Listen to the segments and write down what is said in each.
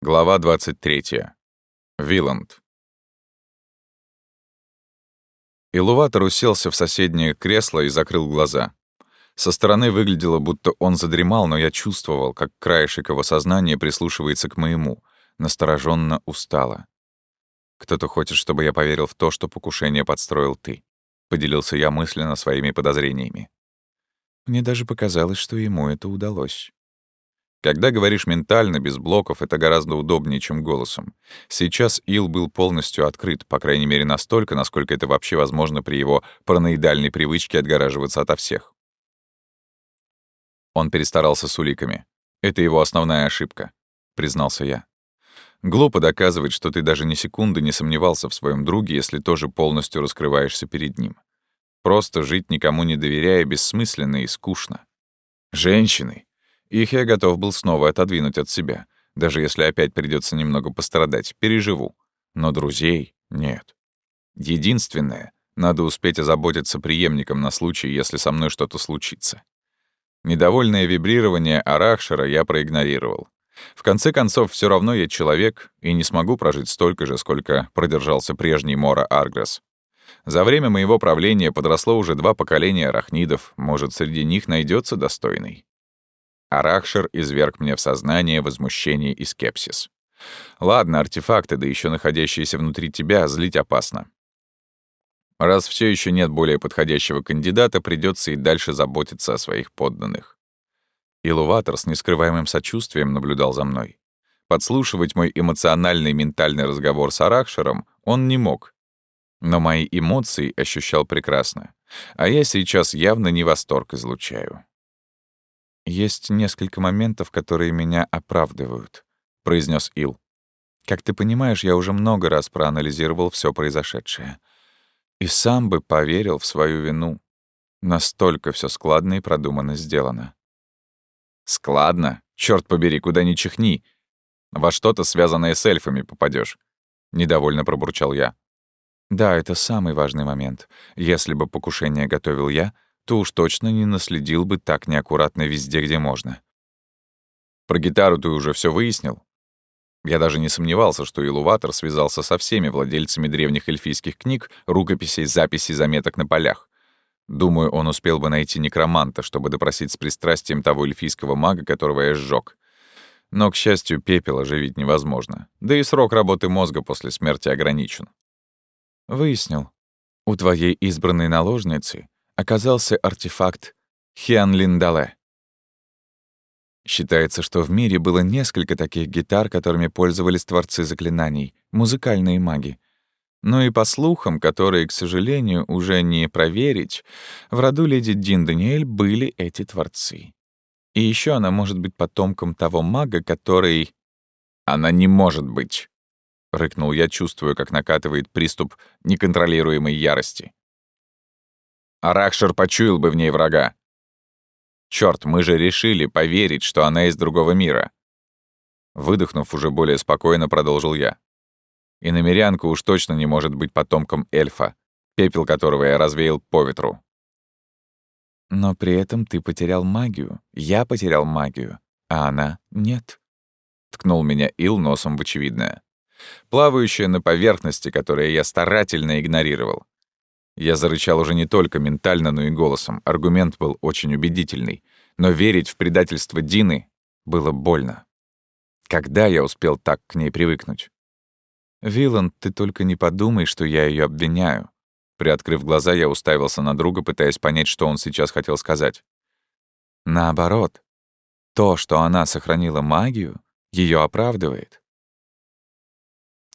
Глава 23. Виланд. Илуватор уселся в соседнее кресло и закрыл глаза. Со стороны выглядело, будто он задремал, но я чувствовал, как краешек его сознания прислушивается к моему, настороженно устало. «Кто-то хочет, чтобы я поверил в то, что покушение подстроил ты», — поделился я мысленно своими подозрениями. Мне даже показалось, что ему это удалось. Когда говоришь ментально, без блоков, это гораздо удобнее, чем голосом. Сейчас Ил был полностью открыт, по крайней мере настолько, насколько это вообще возможно при его параноидальной привычке отгораживаться ото всех. Он перестарался с уликами. Это его основная ошибка, признался я. Глупо доказывать, что ты даже ни секунды не сомневался в своем друге, если тоже полностью раскрываешься перед ним. Просто жить никому не доверяя бессмысленно и скучно. Женщины, их я готов был снова отодвинуть от себя. Даже если опять придется немного пострадать, переживу. Но друзей нет. Единственное, надо успеть озаботиться преемником на случай, если со мной что-то случится. Недовольное вибрирование Арахшера я проигнорировал. В конце концов, все равно я человек и не смогу прожить столько же, сколько продержался прежний Мора Аргресс. За время моего правления подросло уже два поколения арахнидов, может, среди них найдется достойный. Арахшер изверг мне в сознание возмущение и скепсис. Ладно, артефакты, да еще находящиеся внутри тебя, злить опасно. Раз все еще нет более подходящего кандидата, придется и дальше заботиться о своих подданных. Илуватор с нескрываемым сочувствием наблюдал за мной. Подслушивать мой эмоциональный ментальный разговор с Арахшером он не мог. Но мои эмоции ощущал прекрасно. А я сейчас явно не восторг излучаю. «Есть несколько моментов, которые меня оправдывают», — произнес Ил. «Как ты понимаешь, я уже много раз проанализировал все произошедшее. И сам бы поверил в свою вину. Настолько все складно и продуманно сделано». «Складно? Черт побери, куда ни чихни! Во что-то, связанное с эльфами, попадешь. недовольно пробурчал я. «Да, это самый важный момент. Если бы покушение готовил я, — то уж точно не наследил бы так неаккуратно везде, где можно. Про гитару ты уже все выяснил? Я даже не сомневался, что Илуватор связался со всеми владельцами древних эльфийских книг, рукописей, записей, заметок на полях. Думаю, он успел бы найти некроманта, чтобы допросить с пристрастием того эльфийского мага, которого я сжёг. Но, к счастью, пепел оживить невозможно. Да и срок работы мозга после смерти ограничен. Выяснил. У твоей избранной наложницы оказался артефакт Хианлиндале. Считается, что в мире было несколько таких гитар, которыми пользовались творцы заклинаний, музыкальные маги. Но и по слухам, которые, к сожалению, уже не проверить, в роду леди Дин Даниэль были эти творцы. И еще она может быть потомком того мага, который... Она не может быть, — рыкнул я, чувствуя, как накатывает приступ неконтролируемой ярости. Арахшер почуял бы в ней врага. Черт, мы же решили поверить, что она из другого мира. Выдохнув уже более спокойно, продолжил я. И намерянка уж точно не может быть потомком эльфа, пепел которого я развеял по ветру. Но при этом ты потерял магию, я потерял магию, а она — нет. Ткнул меня Ил носом в очевидное. Плавающая на поверхности, которое я старательно игнорировал. Я зарычал уже не только ментально, но и голосом. Аргумент был очень убедительный. Но верить в предательство Дины было больно. Когда я успел так к ней привыкнуть? «Виланд, ты только не подумай, что я ее обвиняю». Приоткрыв глаза, я уставился на друга, пытаясь понять, что он сейчас хотел сказать. Наоборот, то, что она сохранила магию, ее оправдывает.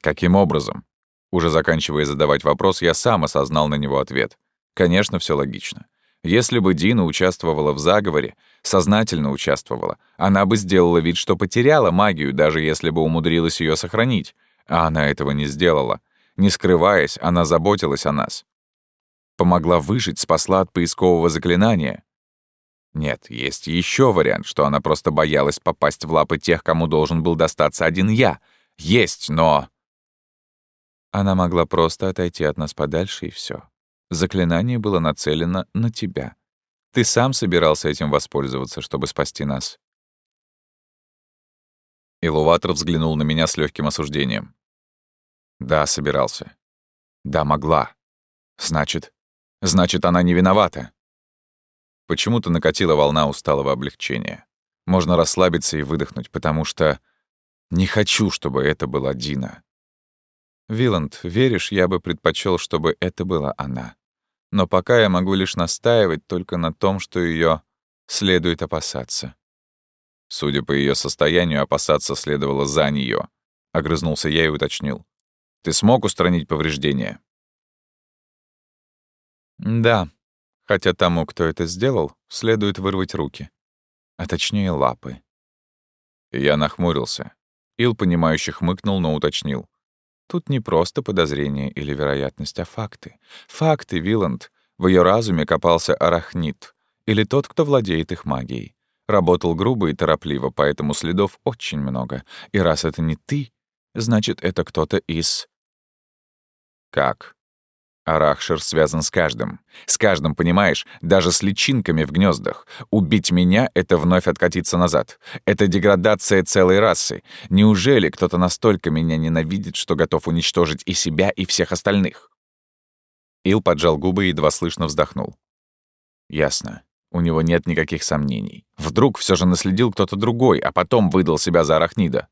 Каким образом? Уже заканчивая задавать вопрос, я сам осознал на него ответ. Конечно, все логично. Если бы Дина участвовала в заговоре, сознательно участвовала, она бы сделала вид, что потеряла магию, даже если бы умудрилась ее сохранить. А она этого не сделала. Не скрываясь, она заботилась о нас. Помогла выжить, спасла от поискового заклинания. Нет, есть еще вариант, что она просто боялась попасть в лапы тех, кому должен был достаться один я. Есть, но... Она могла просто отойти от нас подальше, и все. Заклинание было нацелено на тебя. Ты сам собирался этим воспользоваться, чтобы спасти нас. Илуватор взглянул на меня с легким осуждением. Да, собирался. Да, могла. Значит, значит, она не виновата. Почему-то накатила волна усталого облегчения. Можно расслабиться и выдохнуть, потому что не хочу, чтобы это была Дина. Виланд, веришь, я бы предпочел, чтобы это была она. Но пока я могу лишь настаивать только на том, что ее следует опасаться. Судя по ее состоянию, опасаться следовало за нее. Огрызнулся я и уточнил. Ты смог устранить повреждения? Да, хотя тому, кто это сделал, следует вырвать руки. А точнее, лапы. Я нахмурился. Ил, понимающе хмыкнул, но уточнил. Тут не просто подозрение или вероятность, а факты. Факты, Виланд. В ее разуме копался арахнит. Или тот, кто владеет их магией. Работал грубо и торопливо, поэтому следов очень много. И раз это не ты, значит, это кто-то из как? Арахшер связан с каждым. С каждым, понимаешь? Даже с личинками в гнездах. Убить меня — это вновь откатиться назад. Это деградация целой расы. Неужели кто-то настолько меня ненавидит, что готов уничтожить и себя, и всех остальных? Ил поджал губы и едва слышно вздохнул. Ясно. У него нет никаких сомнений. Вдруг все же наследил кто-то другой, а потом выдал себя за арахнида.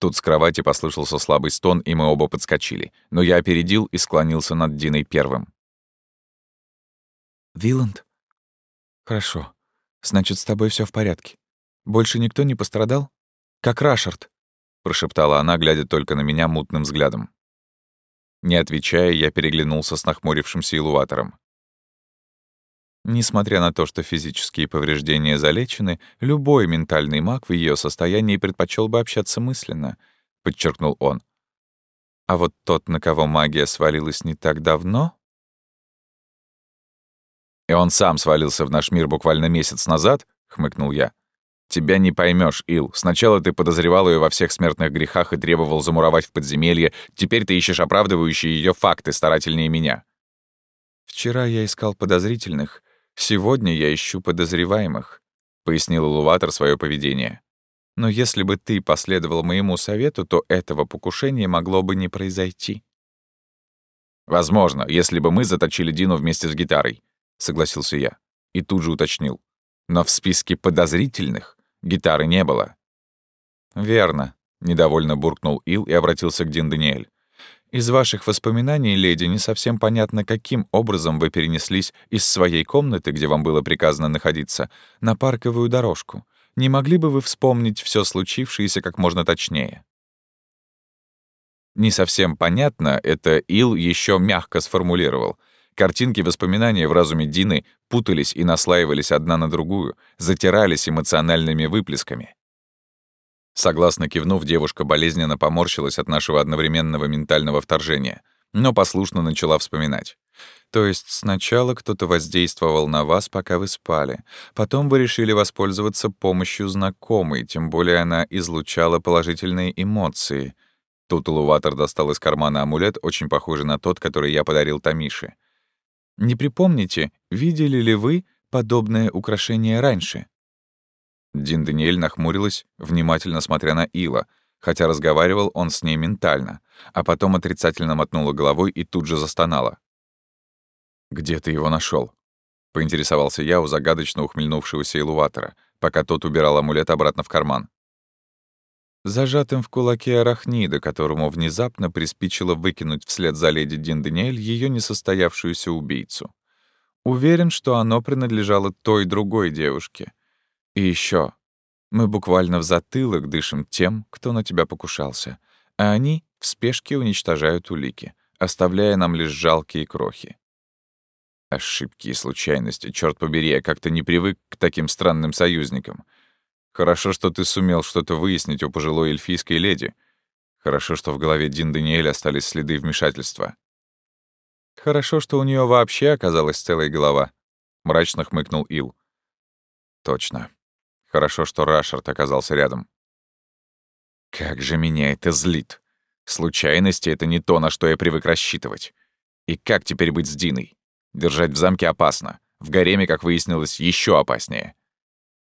Тут с кровати послышался слабый стон, и мы оба подскочили. Но я опередил и склонился над Диной первым. «Виланд? Хорошо. Значит, с тобой все в порядке. Больше никто не пострадал? Как Рашард?» — прошептала она, глядя только на меня мутным взглядом. Не отвечая, я переглянулся с нахмурившимся илуватором. Несмотря на то, что физические повреждения залечены, любой ментальный маг в ее состоянии предпочел бы общаться мысленно, подчеркнул он. А вот тот, на кого магия свалилась не так давно... «И он сам свалился в наш мир буквально месяц назад?» — хмыкнул я. «Тебя не поймешь, Ил. Сначала ты подозревал ее во всех смертных грехах и требовал замуровать в подземелье, теперь ты ищешь оправдывающие ее факты старательнее меня». «Вчера я искал подозрительных, «Сегодня я ищу подозреваемых», — пояснил Луватор свое поведение. «Но если бы ты последовал моему совету, то этого покушения могло бы не произойти». «Возможно, если бы мы заточили Дину вместе с гитарой», — согласился я. И тут же уточнил. «Но в списке подозрительных гитары не было». «Верно», — недовольно буркнул Ил и обратился к Дин Даниэль. Из ваших воспоминаний, леди, не совсем понятно, каким образом вы перенеслись из своей комнаты, где вам было приказано находиться, на парковую дорожку. Не могли бы вы вспомнить все случившееся как можно точнее? Не совсем понятно, это Ил еще мягко сформулировал. Картинки воспоминания в разуме Дины путались и наслаивались одна на другую, затирались эмоциональными выплесками. Согласно кивнув, девушка болезненно поморщилась от нашего одновременного ментального вторжения, но послушно начала вспоминать. То есть сначала кто-то воздействовал на вас, пока вы спали. Потом вы решили воспользоваться помощью знакомой, тем более она излучала положительные эмоции. Тут Луватор достал из кармана амулет, очень похожий на тот, который я подарил Тамише. Не припомните, видели ли вы подобное украшение раньше? Дин Даниэль нахмурилась, внимательно смотря на Ила, хотя разговаривал он с ней ментально, а потом отрицательно мотнула головой и тут же застонала. «Где ты его нашел? поинтересовался я у загадочно ухмыльнувшегося Илуватора, пока тот убирал амулет обратно в карман. Зажатым в кулаке арахнида, которому внезапно приспичило выкинуть вслед за леди Дин Даниэль ее несостоявшуюся убийцу. Уверен, что оно принадлежало той другой девушке — и еще, мы буквально в затылок дышим тем, кто на тебя покушался, а они в спешке уничтожают улики, оставляя нам лишь жалкие крохи. Ошибки и случайности, черт побери, я как-то не привык к таким странным союзникам. Хорошо, что ты сумел что-то выяснить у пожилой эльфийской леди. Хорошо, что в голове Дин Даниэль остались следы вмешательства. Хорошо, что у нее вообще оказалась целая голова, — мрачно хмыкнул Ил. Точно. Хорошо, что Рашард оказался рядом. Как же меня это злит. Случайности — это не то, на что я привык рассчитывать. И как теперь быть с Диной? Держать в замке опасно. В гареме, как выяснилось, еще опаснее.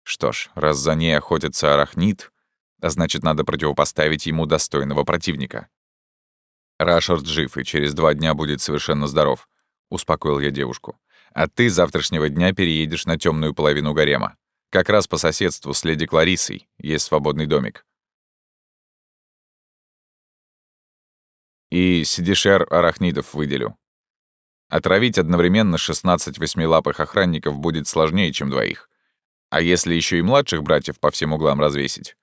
Что ж, раз за ней охотится арахнит, а значит, надо противопоставить ему достойного противника. Рашард жив и через два дня будет совершенно здоров», — успокоил я девушку. «А ты завтрашнего дня переедешь на темную половину гарема. Как раз по соседству с леди Кларисой есть свободный домик. И сидишер арахнидов выделю. Отравить одновременно 16 восьмилапых охранников будет сложнее, чем двоих. А если еще и младших братьев по всем углам развесить?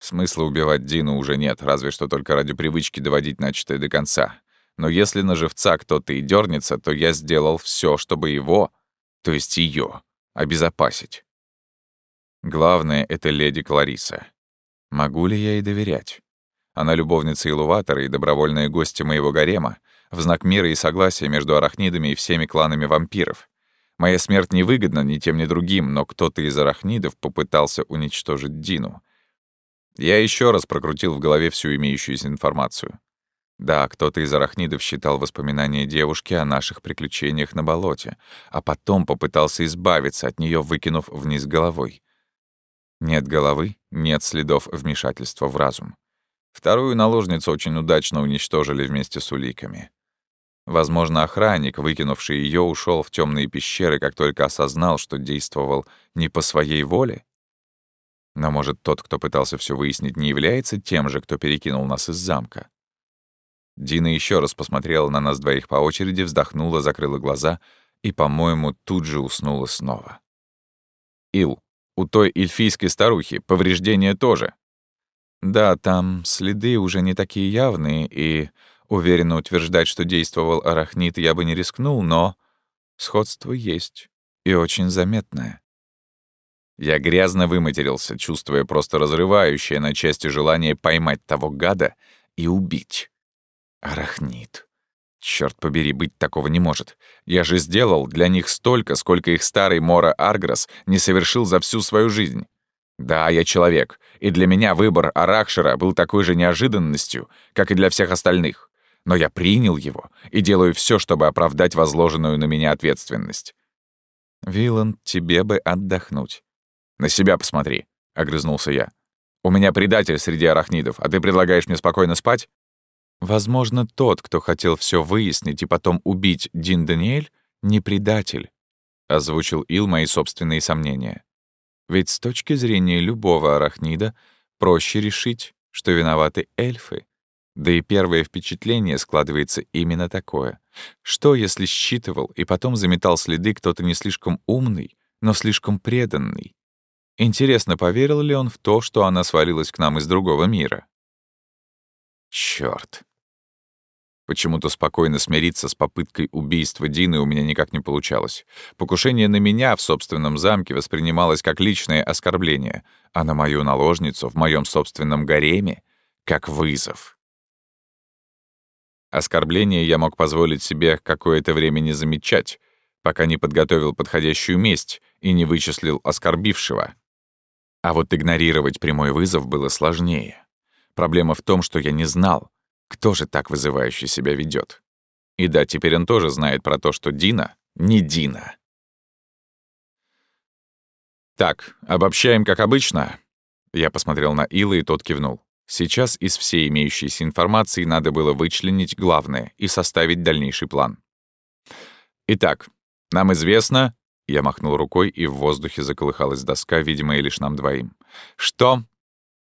Смысла убивать Дину уже нет, разве что только ради привычки доводить начатое до конца. Но если на живца кто-то и дернется, то я сделал все, чтобы его, то есть ее, обезопасить. Главное — это леди Клариса. Могу ли я ей доверять? Она любовница Илуватора и добровольная гостья моего гарема, в знак мира и согласия между арахнидами и всеми кланами вампиров. Моя смерть невыгодна ни тем, ни другим, но кто-то из арахнидов попытался уничтожить Дину. Я еще раз прокрутил в голове всю имеющуюся информацию. Да, кто-то из арахнидов считал воспоминания девушки о наших приключениях на болоте, а потом попытался избавиться от нее, выкинув вниз головой. Нет головы, нет следов вмешательства в разум. Вторую наложницу очень удачно уничтожили вместе с уликами. Возможно, охранник, выкинувший ее, ушел в темные пещеры, как только осознал, что действовал не по своей воле? Но, может, тот, кто пытался все выяснить, не является тем же, кто перекинул нас из замка? Дина еще раз посмотрела на нас двоих по очереди, вздохнула, закрыла глаза и, по-моему, тут же уснула снова. «Ил, у той эльфийской старухи повреждения тоже». «Да, там следы уже не такие явные, и Уверенно утверждать, что действовал арахнит, я бы не рискнул, но сходство есть, и очень заметное. Я грязно выматерился, чувствуя просто разрывающее на части желание поймать того гада и убить. Арахнит. Черт побери, быть такого не может. Я же сделал для них столько, сколько их старый Мора Аргрос не совершил за всю свою жизнь. Да, я человек, и для меня выбор Арахшера был такой же неожиданностью, как и для всех остальных но я принял его и делаю все, чтобы оправдать возложенную на меня ответственность. Вилан, тебе бы отдохнуть. На себя посмотри, — огрызнулся я. У меня предатель среди арахнидов, а ты предлагаешь мне спокойно спать? Возможно, тот, кто хотел все выяснить и потом убить Дин Даниэль, не предатель, — озвучил Ил мои собственные сомнения. Ведь с точки зрения любого арахнида проще решить, что виноваты эльфы, да и первое впечатление складывается именно такое. Что, если считывал и потом заметал следы кто-то не слишком умный, но слишком преданный? Интересно, поверил ли он в то, что она свалилась к нам из другого мира? Чёрт. Почему-то спокойно смириться с попыткой убийства Дины у меня никак не получалось. Покушение на меня в собственном замке воспринималось как личное оскорбление, а на мою наложницу в моем собственном гареме — как вызов. Оскорбление я мог позволить себе какое-то время не замечать, пока не подготовил подходящую месть и не вычислил оскорбившего. А вот игнорировать прямой вызов было сложнее. Проблема в том, что я не знал, кто же так вызывающе себя ведет. И да, теперь он тоже знает про то, что Дина не Дина. «Так, обобщаем, как обычно». Я посмотрел на Ила, и тот кивнул. Сейчас из всей имеющейся информации надо было вычленить главное и составить дальнейший план. Итак, нам известно, я махнул рукой, и в воздухе заколыхалась доска, видимая лишь нам двоим. Что?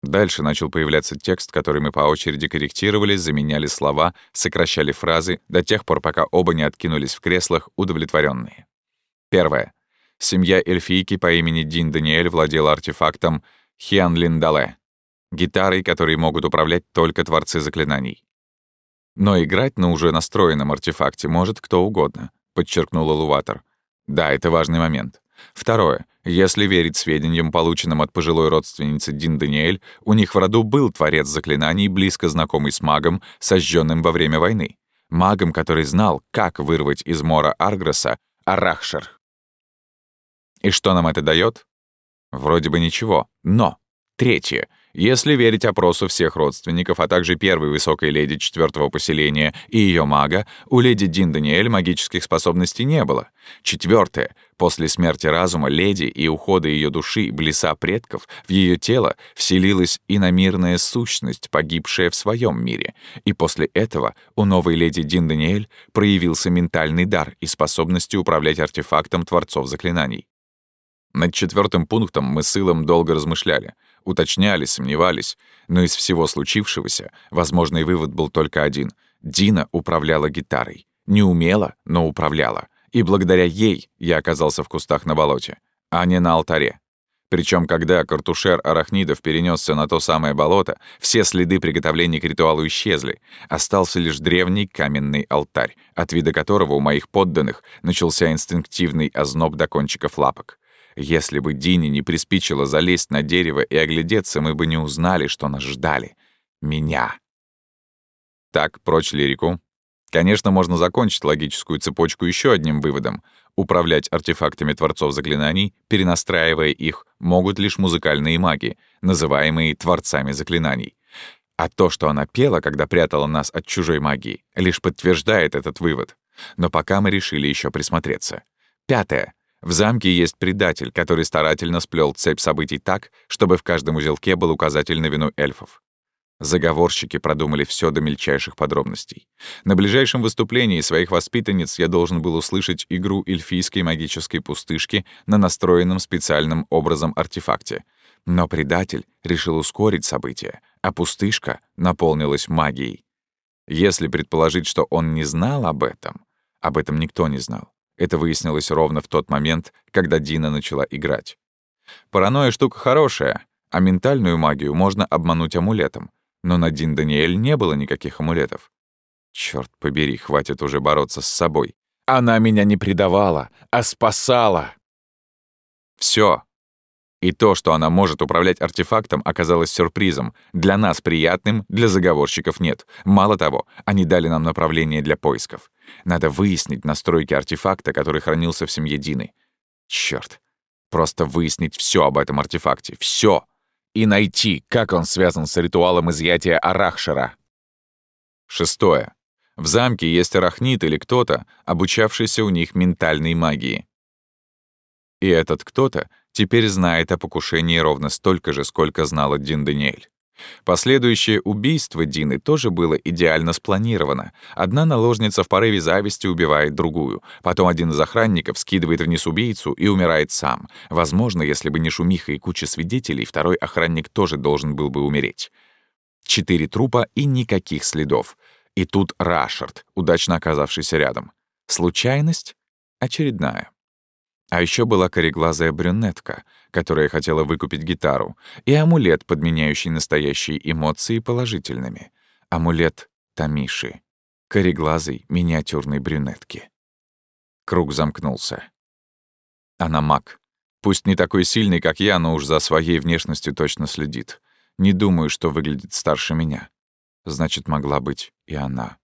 Дальше начал появляться текст, который мы по очереди корректировали, заменяли слова, сокращали фразы до тех пор, пока оба не откинулись в креслах, удовлетворенные. Первое. Семья эльфийки по имени Дин Даниэль владела артефактом Хиан Линдале, гитарой, которой могут управлять только творцы заклинаний. Но играть на уже настроенном артефакте может кто угодно, подчеркнула Луватор. Да, это важный момент. Второе. Если верить сведениям, полученным от пожилой родственницы Дин Даниэль, у них в роду был творец заклинаний, близко знакомый с магом, сожженным во время войны. Магом, который знал, как вырвать из Мора Аргреса Арахшер. И что нам это дает? Вроде бы ничего. Но, третье. Если верить опросу всех родственников, а также первой высокой леди четвертого поселения и ее мага, у леди Дин Даниэль магических способностей не было. Четвертое. После смерти разума леди и ухода ее души в леса предков в ее тело вселилась иномирная сущность, погибшая в своем мире. И после этого у новой леди Дин Даниэль проявился ментальный дар и способности управлять артефактом творцов заклинаний. Над четвертым пунктом мы с Илом долго размышляли — уточняли, сомневались, но из всего случившегося возможный вывод был только один. Дина управляла гитарой. Не умела, но управляла. И благодаря ей я оказался в кустах на болоте, а не на алтаре. Причем, когда картушер арахнидов перенесся на то самое болото, все следы приготовления к ритуалу исчезли. Остался лишь древний каменный алтарь, от вида которого у моих подданных начался инстинктивный озноб до кончиков лапок. Если бы Дине не приспичило залезть на дерево и оглядеться, мы бы не узнали, что нас ждали. Меня. Так, прочь лирику. Конечно, можно закончить логическую цепочку еще одним выводом. Управлять артефактами творцов заклинаний, перенастраивая их, могут лишь музыкальные маги, называемые творцами заклинаний. А то, что она пела, когда прятала нас от чужой магии, лишь подтверждает этот вывод. Но пока мы решили еще присмотреться. Пятое. В замке есть предатель, который старательно сплел цепь событий так, чтобы в каждом узелке был указатель на вину эльфов. Заговорщики продумали все до мельчайших подробностей. На ближайшем выступлении своих воспитанниц я должен был услышать игру эльфийской магической пустышки на настроенном специальным образом артефакте. Но предатель решил ускорить события, а пустышка наполнилась магией. Если предположить, что он не знал об этом, об этом никто не знал, это выяснилось ровно в тот момент, когда Дина начала играть. Паранойя — штука хорошая, а ментальную магию можно обмануть амулетом. Но на Дин Даниэль не было никаких амулетов. Черт побери, хватит уже бороться с собой. Она меня не предавала, а спасала. Все, и то, что она может управлять артефактом, оказалось сюрпризом. Для нас приятным, для заговорщиков нет. Мало того, они дали нам направление для поисков. Надо выяснить настройки артефакта, который хранился в семье Дины. Черт. Просто выяснить все об этом артефакте. все, И найти, как он связан с ритуалом изъятия Арахшера. Шестое. В замке есть арахнит или кто-то, обучавшийся у них ментальной магии. И этот кто-то теперь знает о покушении ровно столько же, сколько знала Дин Даниэль. Последующее убийство Дины тоже было идеально спланировано. Одна наложница в порыве зависти убивает другую. Потом один из охранников скидывает вниз убийцу и умирает сам. Возможно, если бы не шумиха и куча свидетелей, второй охранник тоже должен был бы умереть. Четыре трупа и никаких следов. И тут Рашард, удачно оказавшийся рядом. Случайность? Очередная. А еще была кореглазая брюнетка, которая хотела выкупить гитару, и амулет, подменяющий настоящие эмоции положительными. Амулет Тамиши. Кореглазой миниатюрной брюнетки. Круг замкнулся. Она маг. Пусть не такой сильный, как я, но уж за своей внешностью точно следит. Не думаю, что выглядит старше меня. Значит, могла быть и она.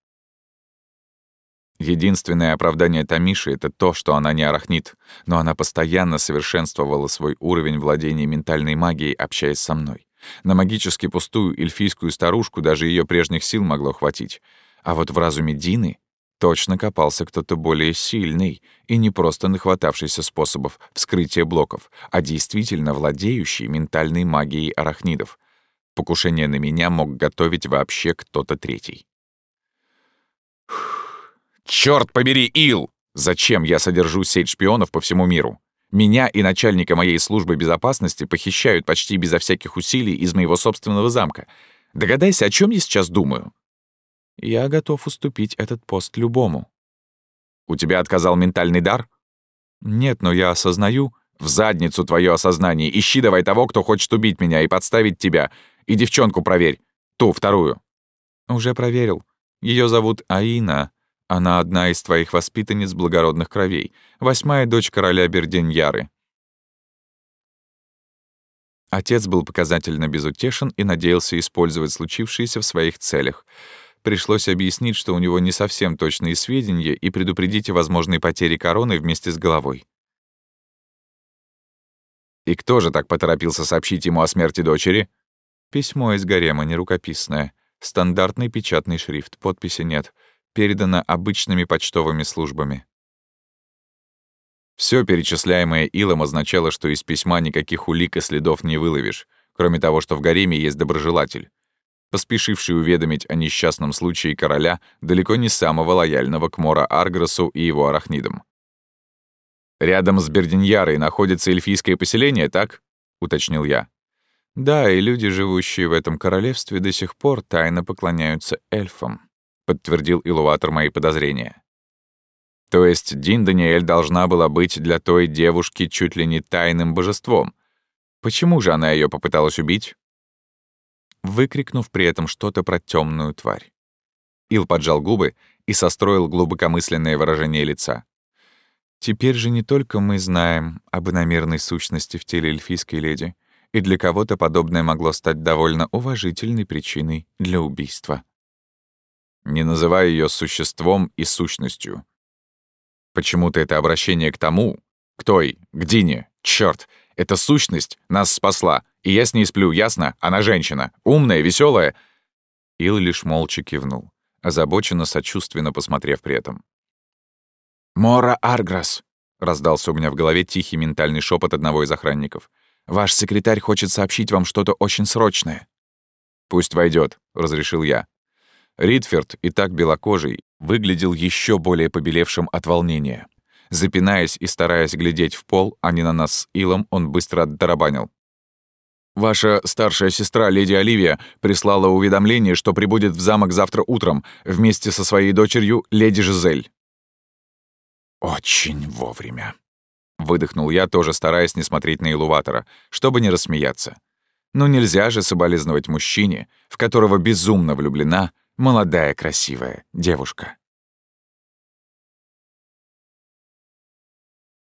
Единственное оправдание Тамиши — это то, что она не арахнит, но она постоянно совершенствовала свой уровень владения ментальной магией, общаясь со мной. На магически пустую эльфийскую старушку даже ее прежних сил могло хватить. А вот в разуме Дины точно копался кто-то более сильный и не просто нахватавшийся способов вскрытия блоков, а действительно владеющий ментальной магией арахнидов. Покушение на меня мог готовить вообще кто-то третий. Черт побери, Ил! Зачем я содержу сеть шпионов по всему миру? Меня и начальника моей службы безопасности похищают почти безо всяких усилий из моего собственного замка. Догадайся, о чем я сейчас думаю. Я готов уступить этот пост любому. У тебя отказал ментальный дар? Нет, но я осознаю. В задницу твое осознание. Ищи давай того, кто хочет убить меня и подставить тебя. И девчонку проверь. Ту, вторую. Уже проверил. Ее зовут Аина. Она одна из твоих воспитанниц благородных кровей, восьмая дочь короля Берденьяры. Отец был показательно безутешен и надеялся использовать случившееся в своих целях. Пришлось объяснить, что у него не совсем точные сведения, и предупредить о возможной потере короны вместе с головой. И кто же так поторопился сообщить ему о смерти дочери? Письмо из гарема, не рукописное. Стандартный печатный шрифт, подписи нет. Передано обычными почтовыми службами. Все перечисляемое Илом означало, что из письма никаких улик и следов не выловишь, кроме того, что в гареме есть доброжелатель, поспешивший уведомить о несчастном случае короля, далеко не самого лояльного к Мора Аргросу и его арахнидам. «Рядом с Бердиньярой находится эльфийское поселение, так?» — уточнил я. «Да, и люди, живущие в этом королевстве, до сих пор тайно поклоняются эльфам», — подтвердил Илуатор мои подозрения. То есть Дин Даниэль должна была быть для той девушки чуть ли не тайным божеством. Почему же она ее попыталась убить? Выкрикнув при этом что-то про темную тварь. Ил поджал губы и состроил глубокомысленное выражение лица. Теперь же не только мы знаем об иномерной сущности в теле эльфийской леди, и для кого-то подобное могло стать довольно уважительной причиной для убийства. Не называя ее существом и сущностью. Почему-то это обращение к тому, к той, к Дине, черт, эта сущность нас спасла, и я с ней сплю, ясно? Она женщина, умная, веселая. Ил лишь молча кивнул, озабоченно, сочувственно посмотрев при этом. «Мора Арграс!» — раздался у меня в голове тихий ментальный шепот одного из охранников. «Ваш секретарь хочет сообщить вам что-то очень срочное». «Пусть войдет, разрешил я. Ридферд, и так белокожий, выглядел еще более побелевшим от волнения. Запинаясь и стараясь глядеть в пол, а не на нас с Илом, он быстро отдарабанил. «Ваша старшая сестра, леди Оливия, прислала уведомление, что прибудет в замок завтра утром вместе со своей дочерью, леди Жизель». «Очень вовремя», — выдохнул я, тоже стараясь не смотреть на Илуватора, чтобы не рассмеяться. «Ну нельзя же соболезновать мужчине, в которого безумно влюблена молодая красивая девушка».